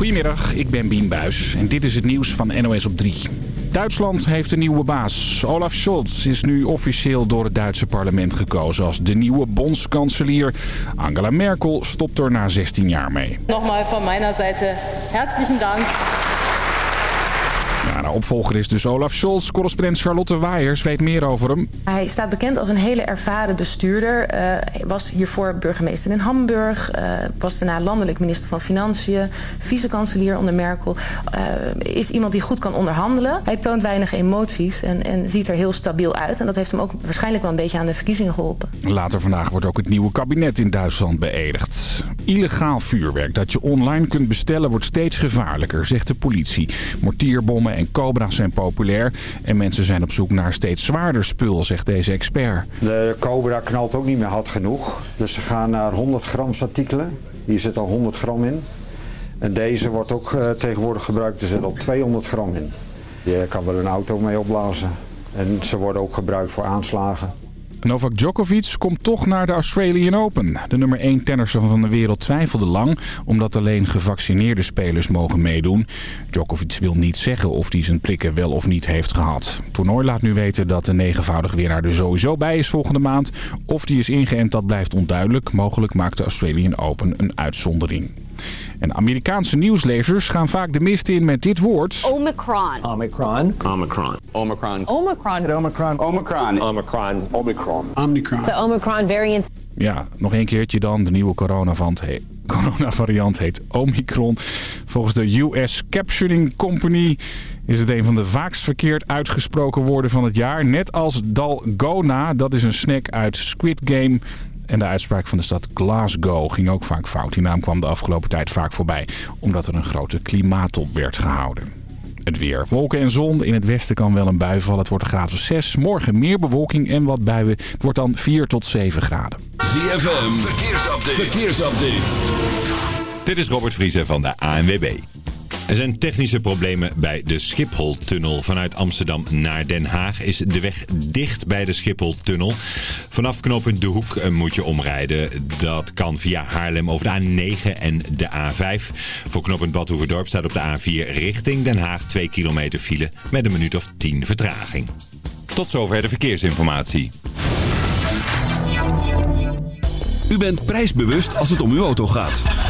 Goedemiddag, ik ben Bien Buis en dit is het nieuws van NOS op 3. Duitsland heeft een nieuwe baas. Olaf Scholz is nu officieel door het Duitse parlement gekozen als de nieuwe bondskanselier. Angela Merkel stopt er na 16 jaar mee. Nogmaals van mijn zijde herzlichen dank. Nou, opvolger is dus Olaf Scholz. Correspondent Charlotte Waaiers weet meer over hem. Hij staat bekend als een hele ervaren bestuurder. Uh, hij was hiervoor burgemeester in Hamburg. Uh, was daarna landelijk minister van Financiën. Vice-kanselier onder Merkel. Uh, is iemand die goed kan onderhandelen. Hij toont weinig emoties en, en ziet er heel stabiel uit. En dat heeft hem ook waarschijnlijk wel een beetje aan de verkiezingen geholpen. Later vandaag wordt ook het nieuwe kabinet in Duitsland beëdigd. Illegaal vuurwerk dat je online kunt bestellen wordt steeds gevaarlijker, zegt de politie. Mortierbommen en cobra's zijn populair. En mensen zijn op zoek naar steeds zwaarder spul, zegt deze expert. De cobra knalt ook niet meer hard genoeg. Dus ze gaan naar 100 grams artikelen. Hier zit al 100 gram in. En deze wordt ook uh, tegenwoordig gebruikt. Er zit al 200 gram in. Je kan er een auto mee opblazen. En ze worden ook gebruikt voor aanslagen. Novak Djokovic komt toch naar de Australian Open. De nummer 1 tennisser van de wereld twijfelde lang... omdat alleen gevaccineerde spelers mogen meedoen. Djokovic wil niet zeggen of hij zijn prikken wel of niet heeft gehad. Het toernooi laat nu weten dat de negenvoudig winnaar er sowieso bij is volgende maand. Of die is ingeënt, dat blijft onduidelijk. Mogelijk maakt de Australian Open een uitzondering. En Amerikaanse nieuwslezers gaan vaak de mist in met dit woord. Omicron. Omicron. Omicron. Omicron. Omicron. Omicron. Omicron. Omicron. Omicron. Omicron. De Omicron variant. Ja, nog een keertje dan. De nieuwe coronavariant heet, coronavariant heet Omicron. Volgens de US Captioning Company is het een van de vaakst verkeerd uitgesproken woorden van het jaar. Net als Dalgona, dat is een snack uit Squid Game... En de uitspraak van de stad Glasgow ging ook vaak fout. Die naam kwam de afgelopen tijd vaak voorbij, omdat er een grote klimaattop werd gehouden. Het weer. Wolken en zon. In het westen kan wel een bui vallen. Het wordt een graad of 6. Morgen meer bewolking en wat buien. Het wordt dan 4 tot 7 graden. ZFM. Verkeersupdate. Verkeersupdate. Dit is Robert Vriezer van de ANWB. Er zijn technische problemen bij de Schipholtunnel. Vanuit Amsterdam naar Den Haag is de weg dicht bij de Schipholtunnel. Vanaf knooppunt De Hoek eh, moet je omrijden. Dat kan via Haarlem over de A9 en de A5. Voor knooppunt Badhoevedorp staat op de A4 richting Den Haag 2 kilometer file met een minuut of 10 vertraging. Tot zover de verkeersinformatie. U bent prijsbewust als het om uw auto gaat.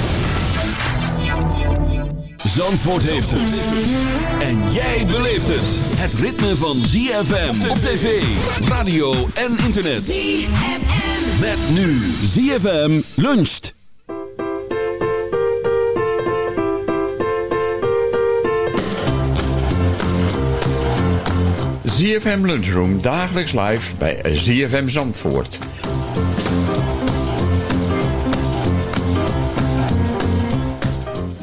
Zandvoort heeft het. En jij beleeft het. Het ritme van ZFM op tv, radio en internet. ZFM. Met nu ZFM luncht. ZFM Lunchroom dagelijks live bij ZFM Zandvoort.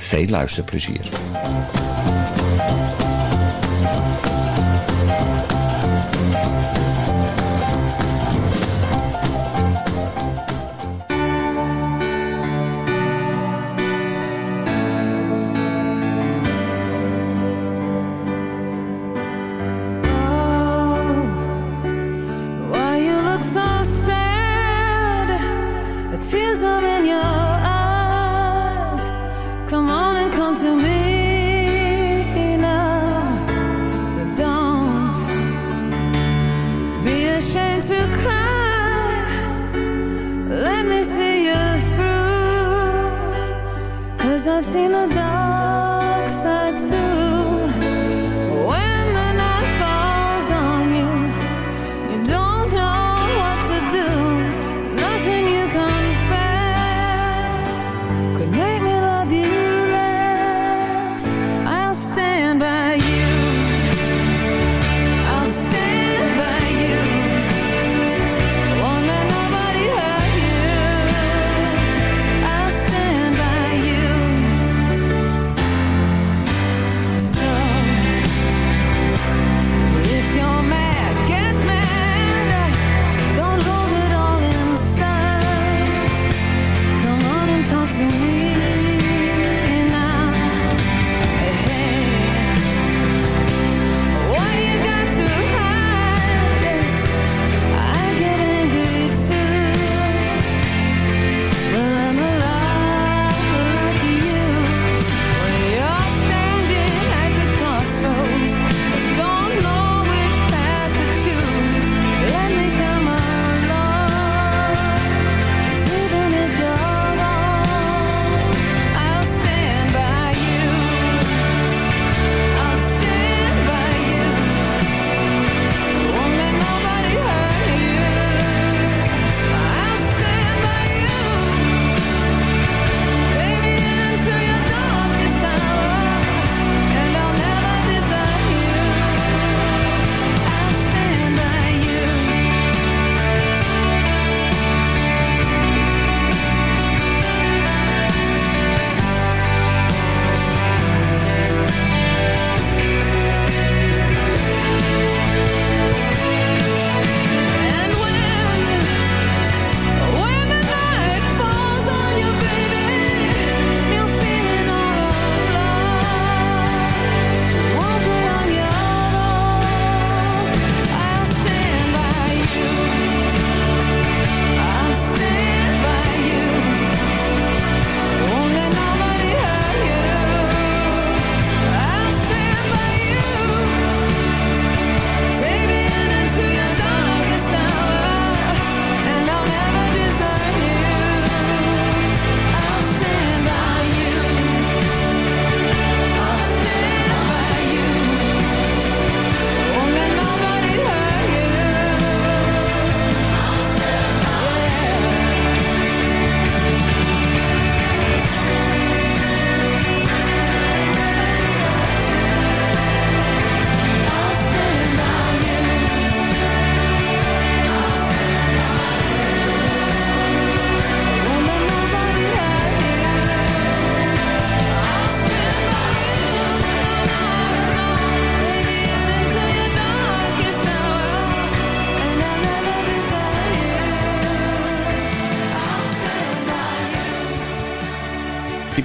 veel luisterplezier.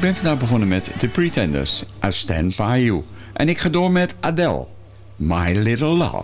Ben vandaag begonnen met The Pretenders, I Stand By You. En ik ga door met Adele, My Little Love.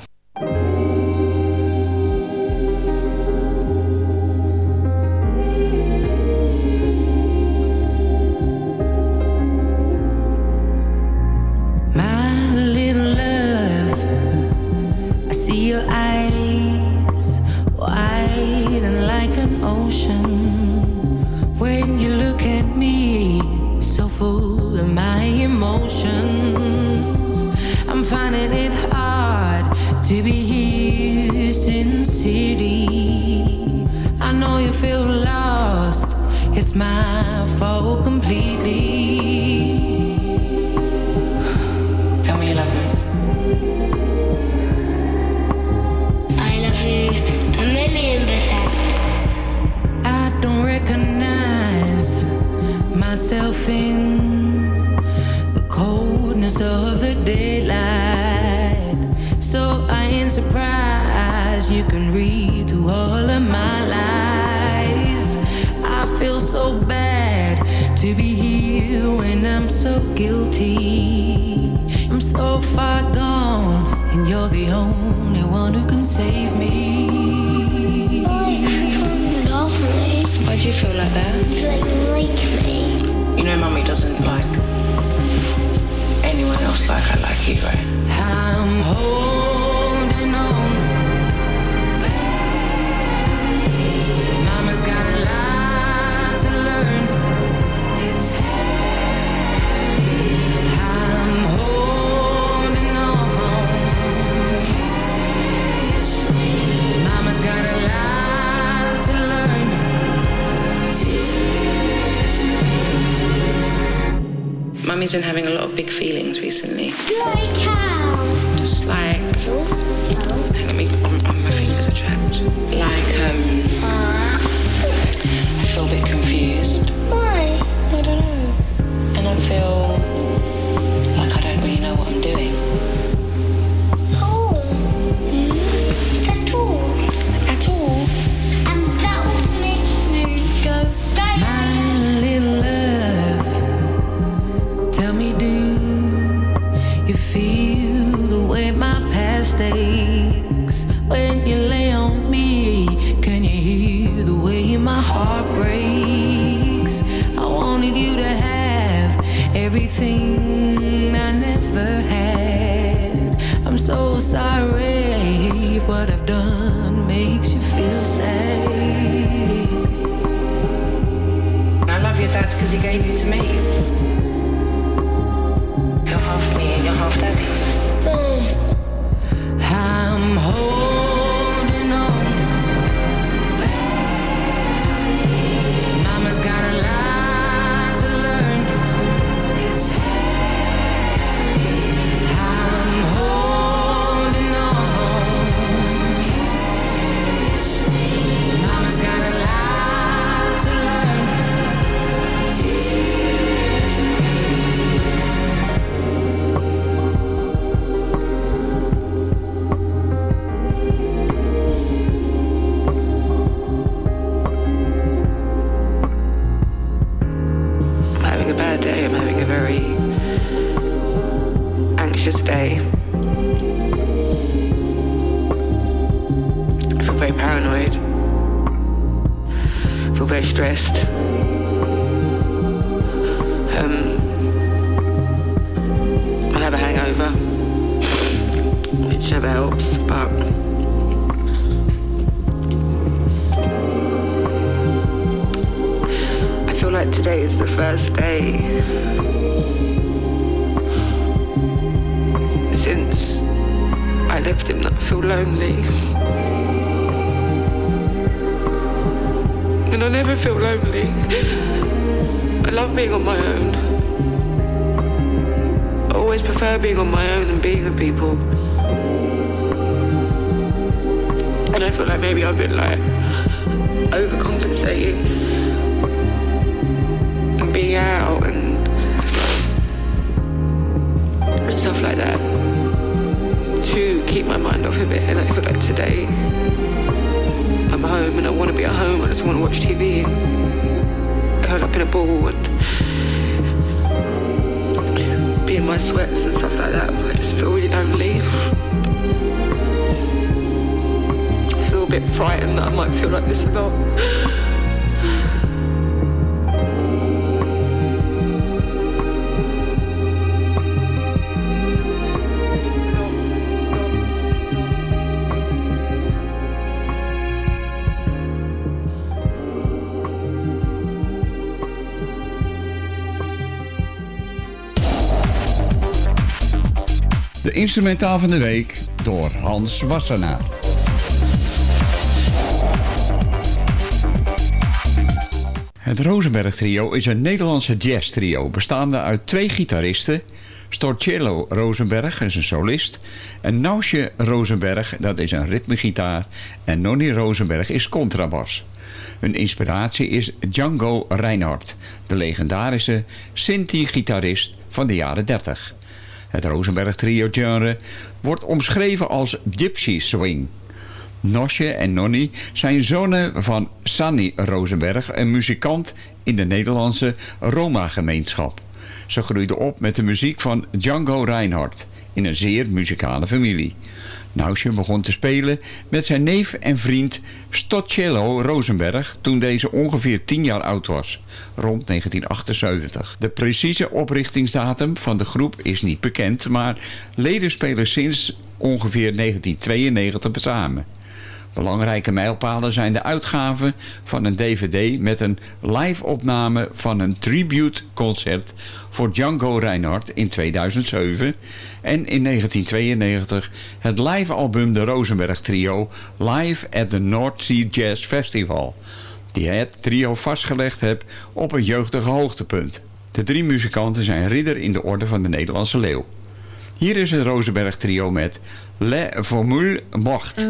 to be here in the city, I know you feel lost, it's my fault completely. Tell me you love me. I love you a million percent. I don't recognize myself in the coldness of the day. to be here when I'm so guilty. I'm so far gone, and you're the only one who can save me. Love me. Why do you feel like that? You like me. You know, mommy doesn't like anyone else like I like you, right? I'm home. Mummy's been having a lot of big feelings recently. Like how? Just like, hang on, me, on, on my fingers are trapped. Like, um, I feel a bit confused. Why? I don't know. And I feel like I don't really know what I'm doing. He gave you to me. Be in my sweats and stuff like that. But I just feel really lonely. I feel a bit frightened that I might feel like this a lot. De instrumentaal van de week door Hans Wassenaar. Het Rosenberg Trio is een Nederlandse jazz trio bestaande uit twee gitaristen, Storcello Rosenberg is een solist en Nausje Rosenberg dat is een ritmegitaar en Nonny Rosenberg is contrabas. Hun inspiratie is Django Reinhardt, de legendarische Sinti-gitarist van de jaren 30. Het Rosenberg trio genre wordt omschreven als gypsy swing. Nosje en Nonny zijn zonen van Sanny Rosenberg, een muzikant in de Nederlandse Roma-gemeenschap. Ze groeiden op met de muziek van Django Reinhardt in een zeer muzikale familie. Nausje begon te spelen met zijn neef en vriend Stoccello Rosenberg toen deze ongeveer 10 jaar oud was, rond 1978. De precieze oprichtingsdatum van de groep is niet bekend, maar leden spelen sinds ongeveer 1992 samen. Belangrijke mijlpalen zijn de uitgave van een dvd met een live-opname van een tribute-concert voor Django Reinhardt in 2007 en in 1992 het live-album De Rosenberg Trio live at the North Sea Jazz Festival, die het trio vastgelegd heeft op een jeugdige hoogtepunt. De drie muzikanten zijn ridder in de orde van de Nederlandse leeuw. Hier is het Rosenberg Trio met Le Formule Mocht.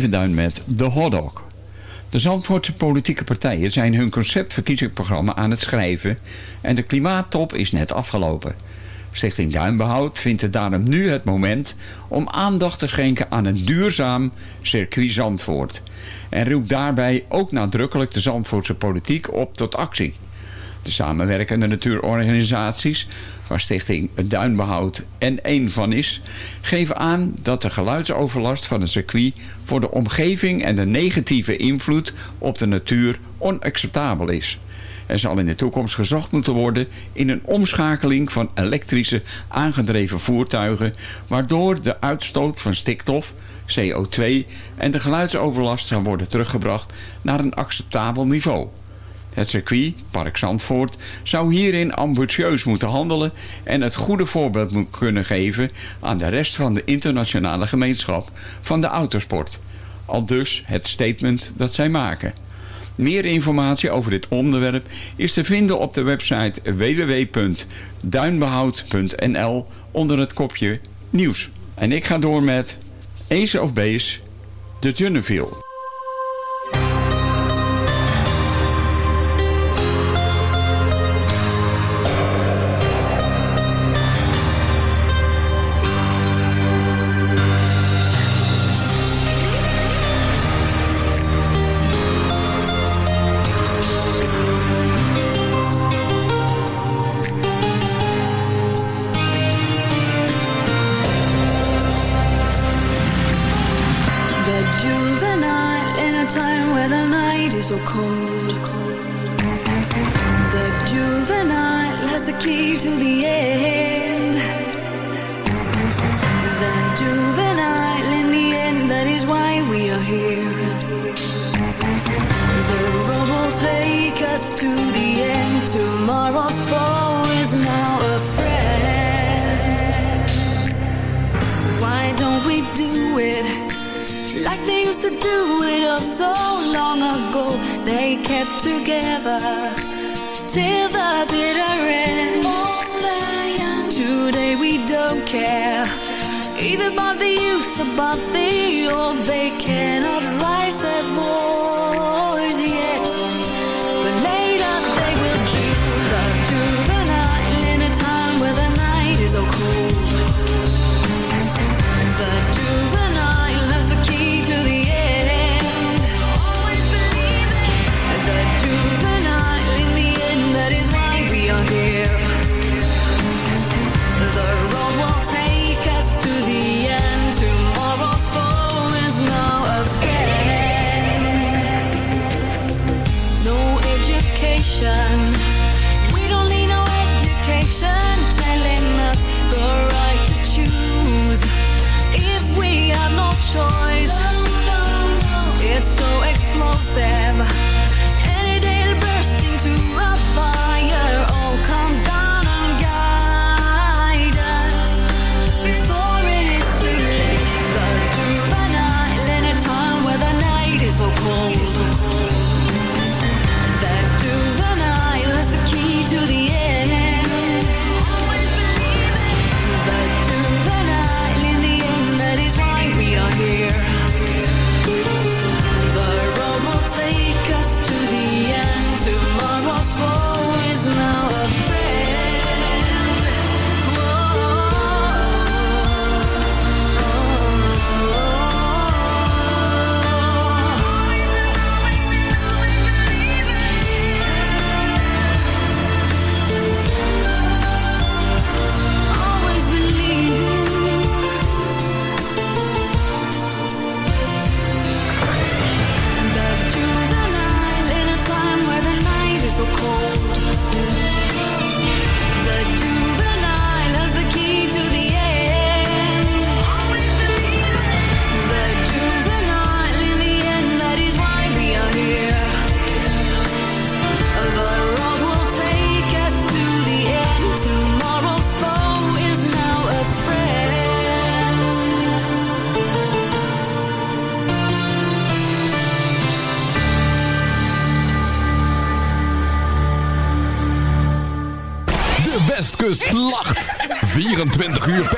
Verduin met The Hotdog. De Zandvoortse politieke partijen zijn hun conceptverkiezingsprogramma aan het schrijven en de klimaattop is net afgelopen. Stichting Duinbehoud vindt het daarom nu het moment om aandacht te schenken aan een duurzaam circuit Zandvoort. En roept daarbij ook nadrukkelijk de Zandvoortse politiek op tot actie. De samenwerkende natuurorganisaties, waar Stichting Duinbehoud en één van is, geven aan dat de geluidsoverlast van het circuit voor de omgeving en de negatieve invloed op de natuur onacceptabel is. Er zal in de toekomst gezocht moeten worden in een omschakeling van elektrische aangedreven voertuigen, waardoor de uitstoot van stikstof, CO2 en de geluidsoverlast zal worden teruggebracht naar een acceptabel niveau. Het circuit, Park Zandvoort, zou hierin ambitieus moeten handelen en het goede voorbeeld moet kunnen geven aan de rest van de internationale gemeenschap van de autosport. Al dus het statement dat zij maken. Meer informatie over dit onderwerp is te vinden op de website www.duinbehoud.nl onder het kopje nieuws. En ik ga door met Ace of Base, de Tunneville. Care either about the youth, about the old. They cannot rise 24 uur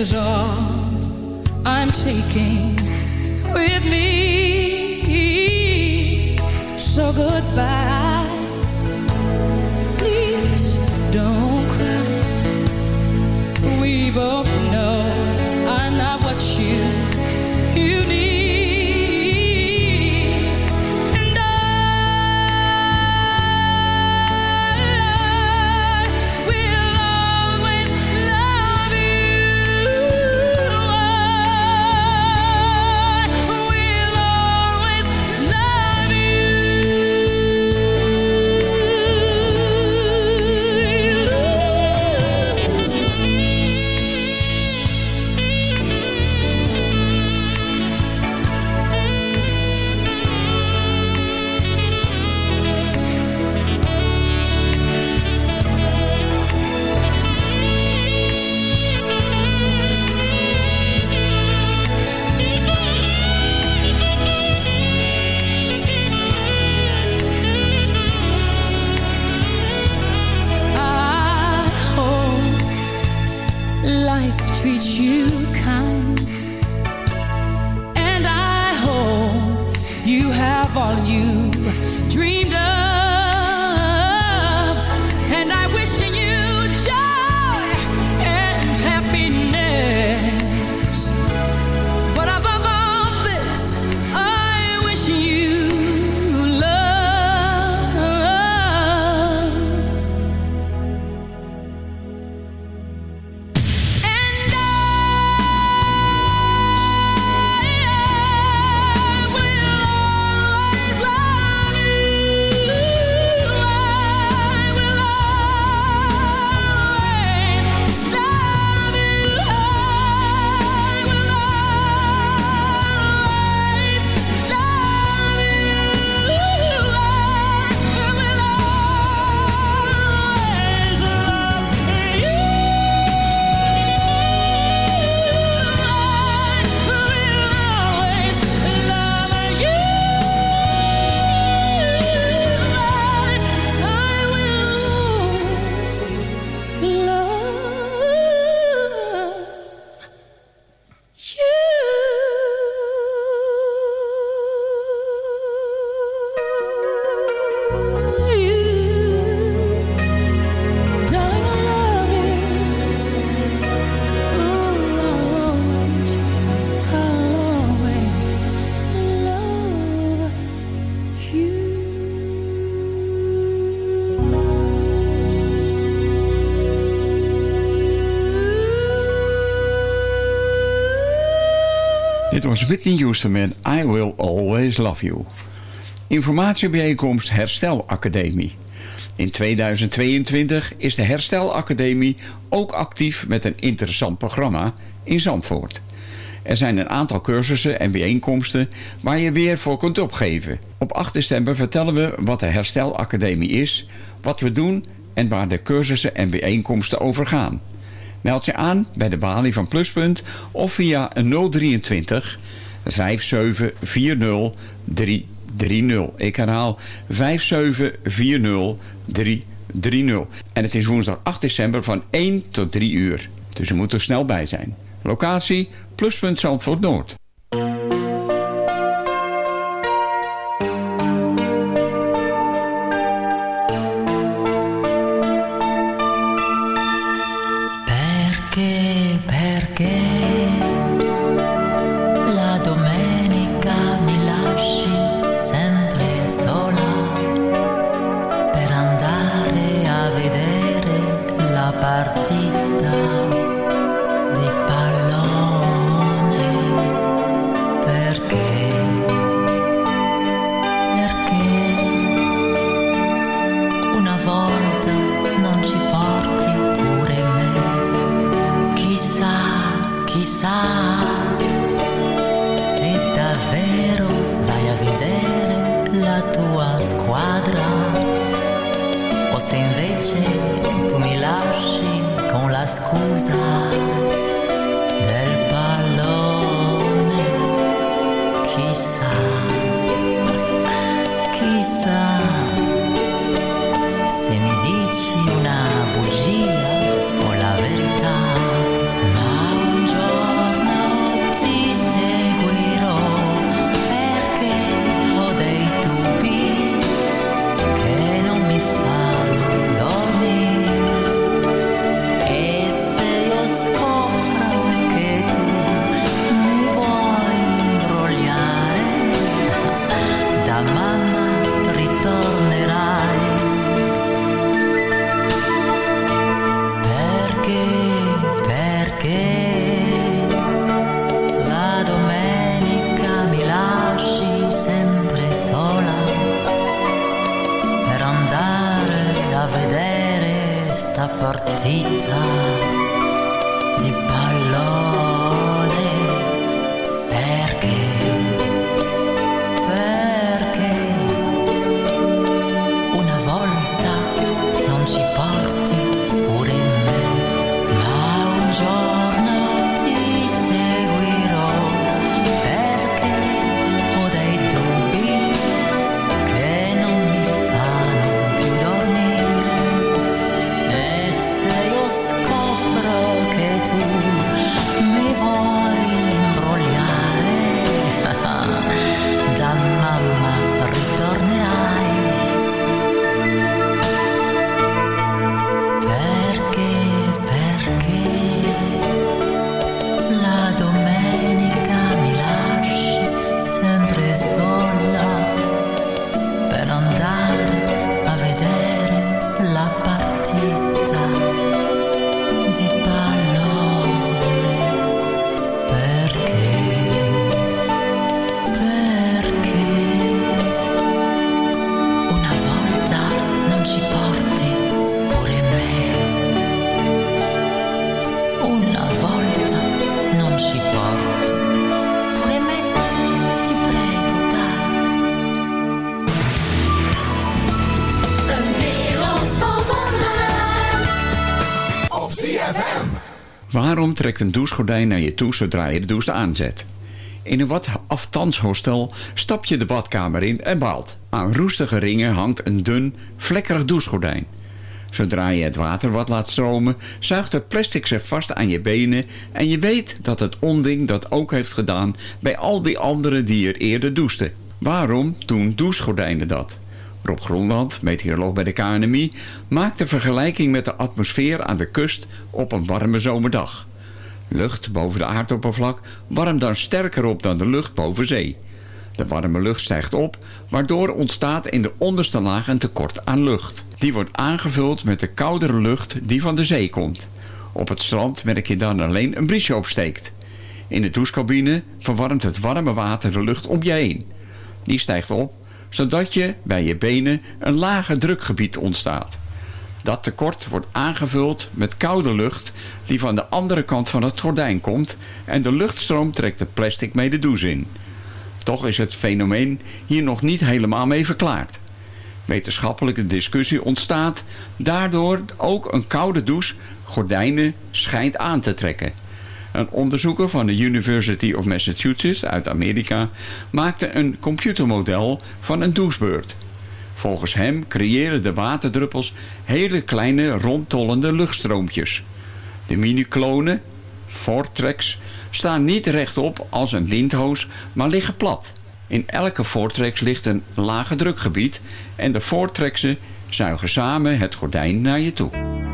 is all I'm taking. Was Whitney met I Will Always Love You. Informatiebijeenkomst Herstel Academie. In 2022 is de Herstel Academie ook actief met een interessant programma in Zandvoort. Er zijn een aantal cursussen en bijeenkomsten waar je weer voor kunt opgeven. Op 8 december vertellen we wat de Herstel Academie is, wat we doen en waar de cursussen en bijeenkomsten over gaan. Meld je aan bij de balie van Pluspunt of via 023 5740 330. Ik herhaal 5740 330. En het is woensdag 8 december van 1 tot 3 uur. Dus je moet er snel bij zijn. Locatie Pluspunt Zandvoort Noord. Waarom trekt een douchegordijn naar je toe zodra je de douche aanzet? In een wat aftans hostel stap je de badkamer in en baalt. Aan roestige ringen hangt een dun, vlekkerig douchegordijn. Zodra je het water wat laat stromen, zuigt het plastic zich vast aan je benen... en je weet dat het onding dat ook heeft gedaan bij al die anderen die er eerder douchten. Waarom doen douchegordijnen dat? Rob Groenland, meteoroloog bij de KNMI, maakt de vergelijking met de atmosfeer aan de kust op een warme zomerdag lucht boven de aardoppervlak warmt dan sterker op dan de lucht boven zee. De warme lucht stijgt op, waardoor ontstaat in de onderste laag een tekort aan lucht. Die wordt aangevuld met de koudere lucht die van de zee komt. Op het strand merk je dan alleen een briesje opsteekt. In de douchecabine verwarmt het warme water de lucht om je heen. Die stijgt op, zodat je bij je benen een lager drukgebied ontstaat. Dat tekort wordt aangevuld met koude lucht die van de andere kant van het gordijn komt en de luchtstroom trekt het plastic mee de douche in. Toch is het fenomeen hier nog niet helemaal mee verklaard. Wetenschappelijke discussie ontstaat daardoor ook een koude douche gordijnen schijnt aan te trekken. Een onderzoeker van de University of Massachusetts uit Amerika maakte een computermodel van een douchebeurt. Volgens hem creëren de waterdruppels hele kleine rondtollende luchtstroompjes. De miniclonen, Vortrex, staan niet rechtop als een linthoos, maar liggen plat. In elke Vortrex ligt een lage drukgebied en de Vortrexen zuigen samen het gordijn naar je toe.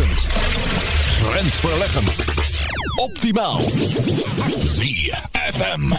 verrassend. Grensverleggend. Optimaal. ZFM.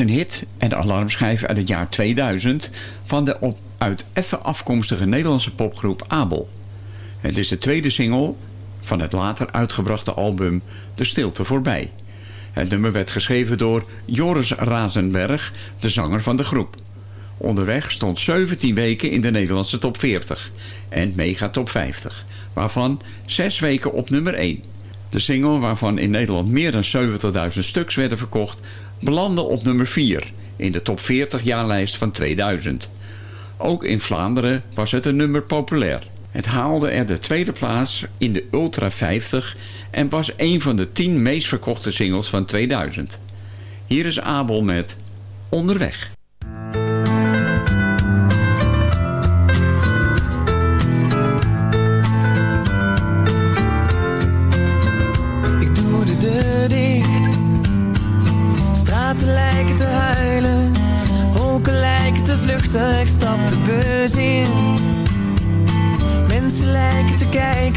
Een hit en alarmschijf uit het jaar 2000 van de uit effen afkomstige Nederlandse popgroep Abel. Het is de tweede single van het later uitgebrachte album De Stilte Voorbij. Het nummer werd geschreven door Joris Razenberg, de zanger van de groep. Onderweg stond 17 weken in de Nederlandse top 40 en mega top 50, waarvan 6 weken op nummer 1. De single, waarvan in Nederland meer dan 70.000 stuks werden verkocht, belandde op nummer 4 in de top 40 jaarlijst van 2000. Ook in Vlaanderen was het een nummer populair. Het haalde er de tweede plaats in de Ultra 50 en was een van de 10 meest verkochte singles van 2000. Hier is Abel met Onderweg.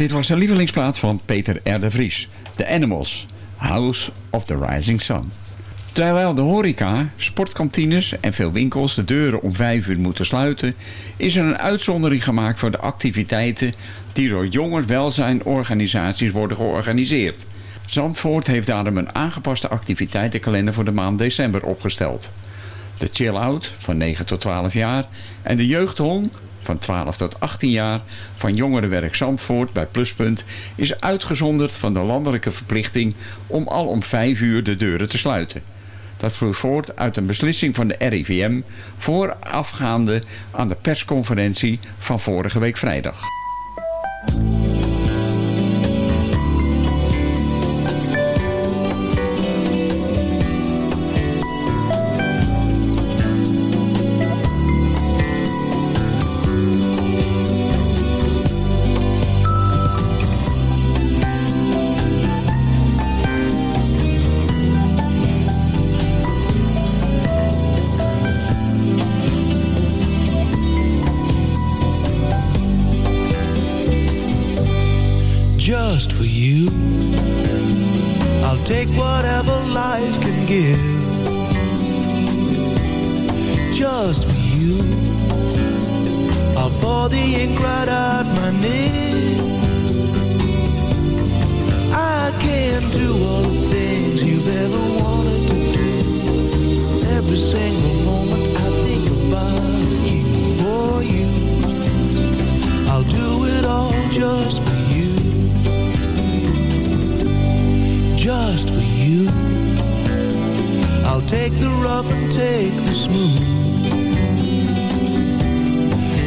dit was een lievelingsplaat van Peter de Vries. The Animals, House of the Rising Sun. Terwijl de horeca, sportkantines en veel winkels de deuren om vijf uur moeten sluiten... is er een uitzondering gemaakt voor de activiteiten die door jongerenwelzijnorganisaties worden georganiseerd. Zandvoort heeft daarom een aangepaste activiteitenkalender voor de maand december opgesteld. De chill-out van 9 tot 12 jaar en de jeugdhong van 12 tot 18 jaar van Jongerenwerk Zandvoort bij Pluspunt is uitgezonderd van de landelijke verplichting om al om 5 uur de deuren te sluiten. Dat vloeit voort uit een beslissing van de RIVM voorafgaande aan de persconferentie van vorige week vrijdag. Rough and take the smooth.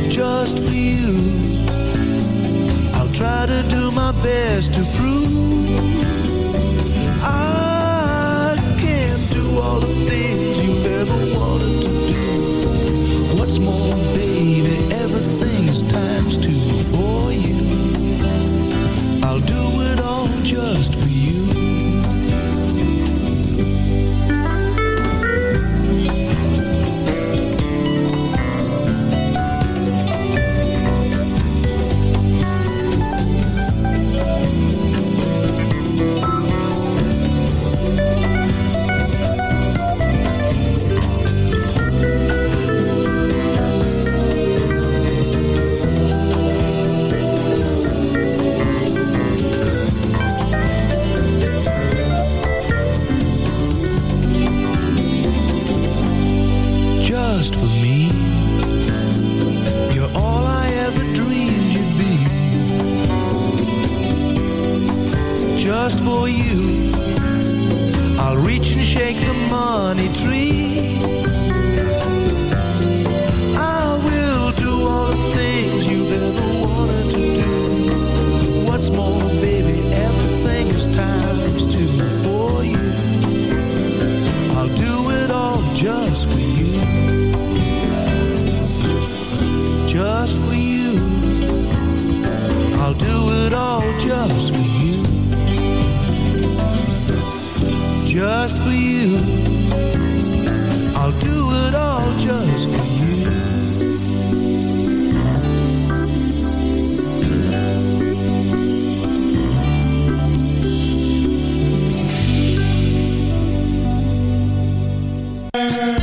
Just for you. I'll try to do my best to prove I can do all the things you've ever wanted to money Burn.